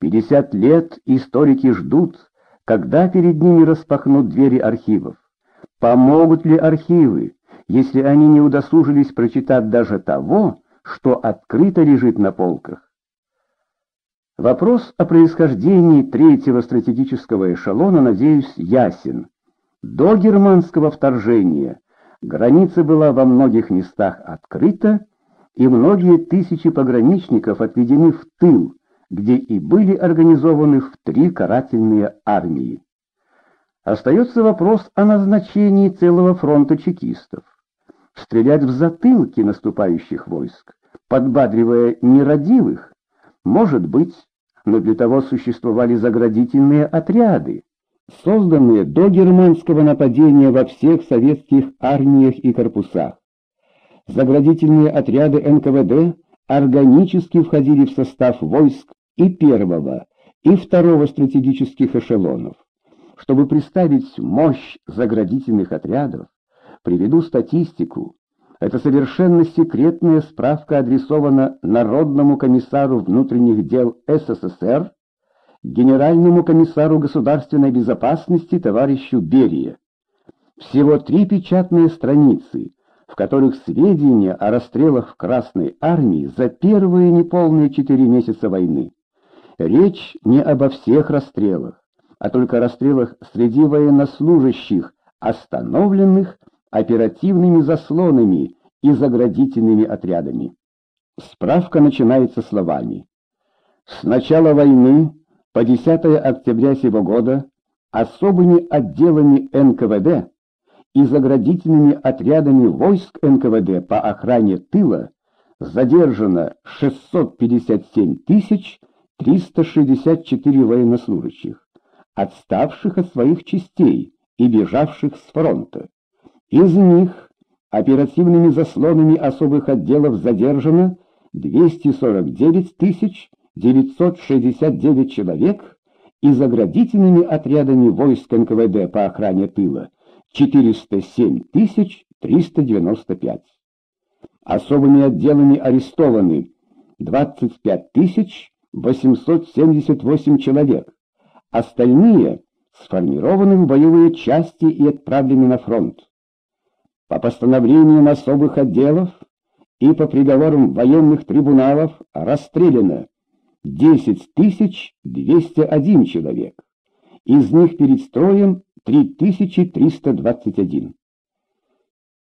Пятьдесят лет историки ждут, когда перед ними распахнут двери архивов. Помогут ли архивы, если они не удосужились прочитать даже того, что открыто лежит на полках? Вопрос о происхождении третьего стратегического эшелона, надеюсь, ясен. До германского вторжения граница была во многих местах открыта, и многие тысячи пограничников отведены в тыл, где и были организованы в три карательные армии. Остается вопрос о назначении целого фронта чекистов. Стрелять в затылки наступающих войск, подбадривая нерадивых, может быть, но для того существовали заградительные отряды, созданные до германского нападения во всех советских армиях и корпусах. Заградительные отряды НКВД органически входили в состав войск и первого, и второго стратегических эшелонов. Чтобы представить мощь заградительных отрядов, приведу статистику. Это совершенно секретная справка адресована Народному комиссару внутренних дел СССР, Генеральному комиссару государственной безопасности товарищу Берия. Всего три печатные страницы, в которых сведения о расстрелах в Красной армии за первые неполные четыре месяца войны. Речь не обо всех расстрелах, а только о расстрелах среди военнослужащих, остановленных оперативными заслонами и заградительными отрядами. Справка начинается словами. С начала войны по 10 октября сего года особыми отделами НКВД и заградительными отрядами войск НКВД по охране тыла задержано 657 364 военнослужащих, отставших от своих частей и бежавших с фронта. Из них оперативными заслонами особых отделов задержано 249 969 человек и заградительными отрядами войск НКВД по охране тыла 407 395. Особыми отделами арестованы 25 878 человек. Остальные сформированы в боевые части и отправлены на фронт. По постановлениям особых отделов и по приговорам военных трибуналов расстреляно 10 201 человек. Из них перед строем 3321.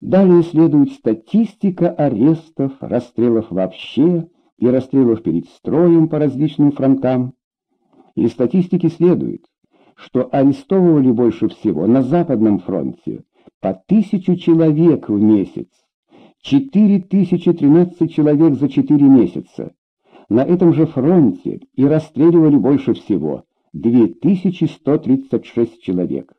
Далее следует статистика арестов, расстрелов вообще и расстрелов перед строем по различным фронтам. Из статистики следует, что арестовывали больше всего на Западном фронте по тысячу человек в месяц, 4013 человек за 4 месяца. На этом же фронте и расстреливали больше всего 2136 человек.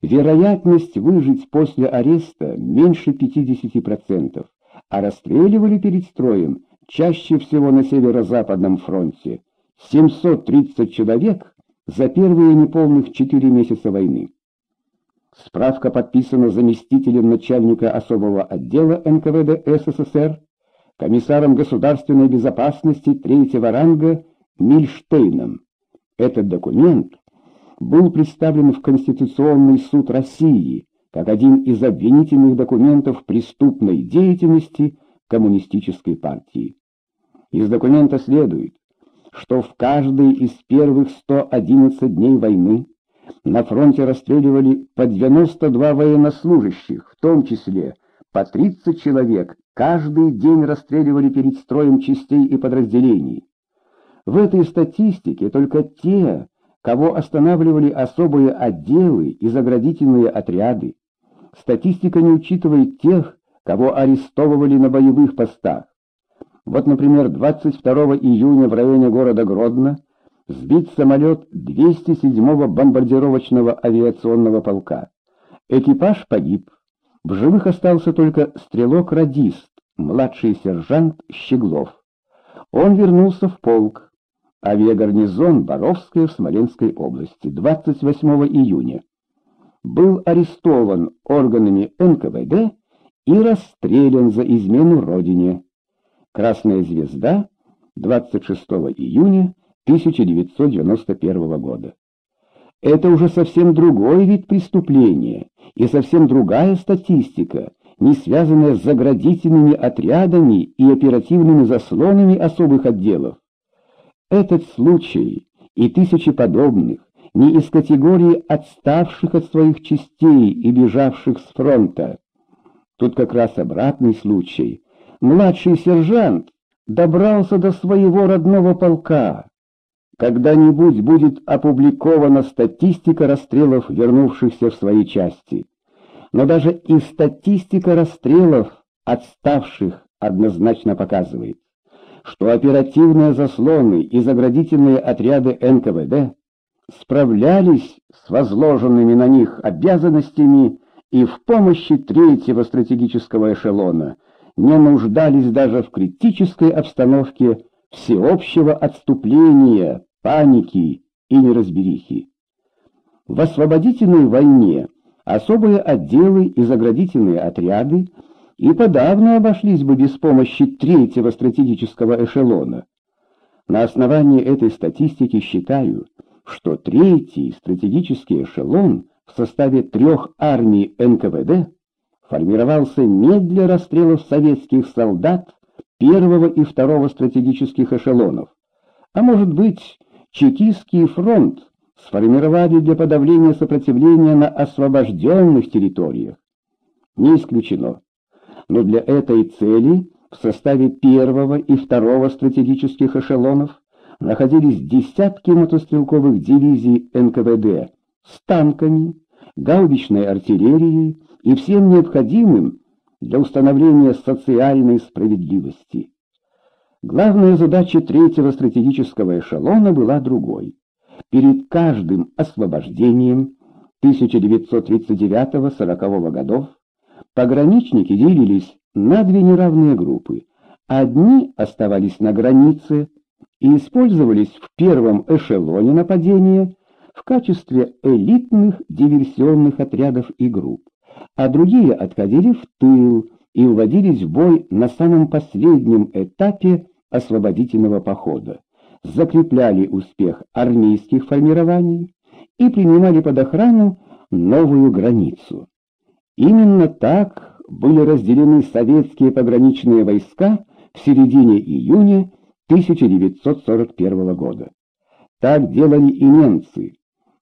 Вероятность выжить после ареста меньше 50%, а расстреливали перед строем чаще всего на северо-западном фронте 730 человек за первые неполных 4 месяца войны. Справка подписана заместителем начальника особого отдела НКВД СССР, комиссаром государственной безопасности третьего ранга Мильштейном. Этот документ был представлен в Конституционный суд России как один из обвинительных документов преступной деятельности Коммунистической партии. Из документа следует, что в каждый из первых 111 дней войны на фронте расстреливали по 92 военнослужащих, в том числе по 30 человек, каждый день расстреливали перед строем частей и подразделений. В этой статистике только те, кого останавливали особые отделы и заградительные отряды. Статистика не учитывает тех, кого арестовывали на боевых постах. Вот, например, 22 июня в районе города Гродно сбит самолет 207-го бомбардировочного авиационного полка. Экипаж погиб. В живых остался только стрелок-радист, младший сержант Щеглов. Он вернулся в полк. Авиагарнизон Боровская в Смоленской области 28 июня. Был арестован органами НКВД и расстрелян за измену родине. Красная звезда 26 июня 1991 года. Это уже совсем другой вид преступления и совсем другая статистика, не связанная с заградительными отрядами и оперативными заслонами особых отделов. Этот случай и тысячи подобных не из категории отставших от своих частей и бежавших с фронта. Тут как раз обратный случай. Младший сержант добрался до своего родного полка. Когда-нибудь будет опубликована статистика расстрелов, вернувшихся в свои части. Но даже и статистика расстрелов, отставших, однозначно показывает, что оперативные заслоны и заградительные отряды НКВД справлялись с возложенными на них обязанностями и в помощи третьего стратегического эшелона не нуждались даже в критической обстановке всеобщего отступления, паники и неразберихи. В освободительной войне особые отделы и заградительные отряды и подавно обошлись бы без помощи третьего стратегического эшелона. На основании этой статистики считаю, что третий стратегический эшелон в составе трех армий НКВД формировался не для расстрелов советских солдат первого и второго стратегических эшелонов, а может быть, чекистский фронт сформировали для подавления сопротивления на освобожденных территориях. Не исключено. Но для этой цели в составе первого и второго стратегических эшелонов находились десятки мотострелковых дивизий НКВД с танками, гаубичной артиллерией и всем необходимым для установления социальной справедливости. Главная задача третьего стратегического эшелона была другой. Перед каждым освобождением 1939-40 годов пограничники делились на две неравные группы. Одни оставались на границе, и использовались в первом эшелоне нападения в качестве элитных диверсионных отрядов и групп, а другие отходили в тыл и уводились в бой на самом последнем этапе освободительного похода, закрепляли успех армейских формирований и принимали под охрану новую границу. Именно так были разделены советские пограничные войска в середине июня 1941 года. Так делали и немцы.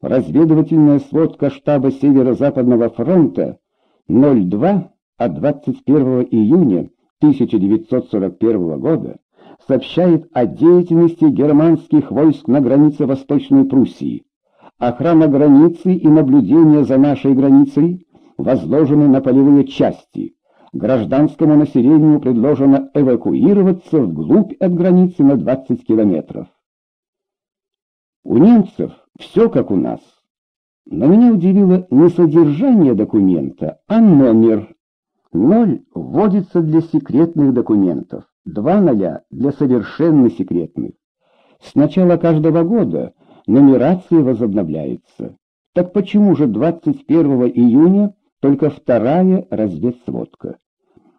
Разведывательная сводка штаба Северо-Западного фронта 02 от 21 июня 1941 года сообщает о деятельности германских войск на границе Восточной Пруссии. Охрана границы и наблюдение за нашей границей возложены на полевые части, гражданскому населению предложено эвакуироваться вглубь от границы на 20 километров. У немцев все как у нас. Но меня удивило не содержание документа, а номер. Ноль вводится для секретных документов, два ноля для совершенно секретных. С начала каждого года нумерация возобновляется. Так почему же 21 июня только вторая разведсводка?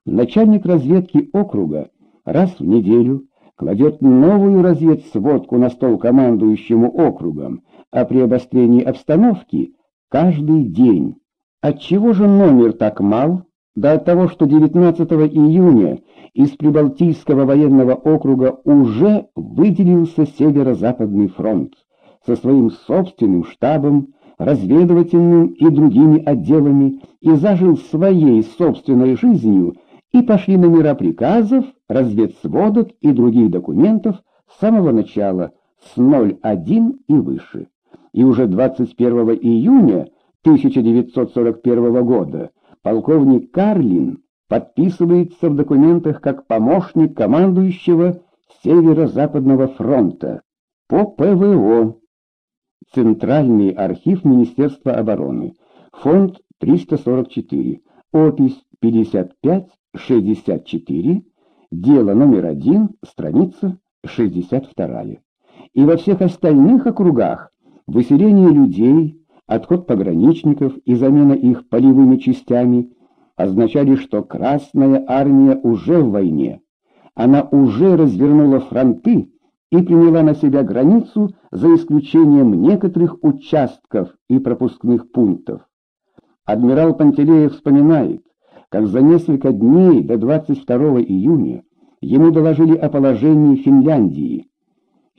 Начальник разведки округа раз в неделю кладет новую разведсводку на стол командующему округом, а при обострении обстановки каждый день. Отчего же номер так мал? Да от того, что 19 июня из Прибалтийского военного округа уже выделился Северо-Западный фронт со своим собственным штабом, разведывательным и другими отделами и зажил своей собственной жизнью и пошли номера приказов, разведсводок и других документов с самого начала, с 01 и выше. И уже 21 июня 1941 года полковник Карлин подписывается в документах как помощник командующего Северо-Западного фронта по ПВО. Центральный архив Министерства обороны. Фонд 344. Опись 55 64, дело номер один, страница 62. И во всех остальных округах выселение людей, отход пограничников и замена их полевыми частями означали, что Красная Армия уже в войне. Она уже развернула фронты и приняла на себя границу за исключением некоторых участков и пропускных пунктов. Адмирал Пантелеев вспоминает, как за несколько дней до 22 июня ему доложили о положении Финляндии.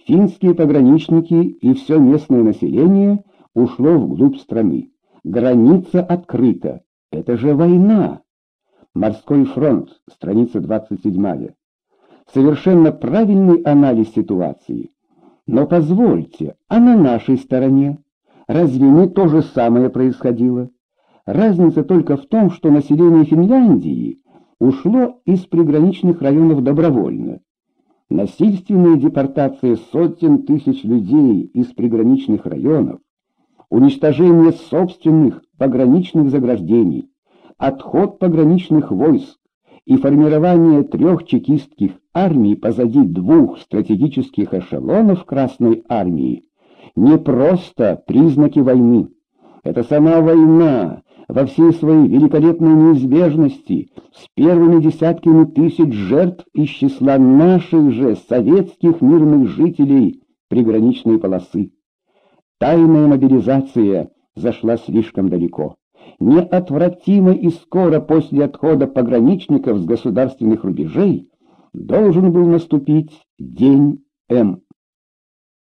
Финские пограничники и все местное население ушло вглубь страны. Граница открыта. Это же война. Морской фронт, страница 27. Совершенно правильный анализ ситуации. Но позвольте, а на нашей стороне? Разве не то же самое происходило? Разница только в том, что население Финляндии ушло из приграничных районов добровольно. Насильственная депортация сотен тысяч людей из приграничных районов, уничтожение собственных пограничных заграждений, отход пограничных войск и формирование трех чекистских армий позади двух стратегических эшелонов Красной армии не просто признаки войны. Это сама война во всей своей великолепной неизбежности с первыми десятками тысяч жертв из числа наших же советских мирных жителей приграничной полосы. Тайная мобилизация зашла слишком далеко. Неотвратимо и скоро после отхода пограничников с государственных рубежей должен был наступить день М.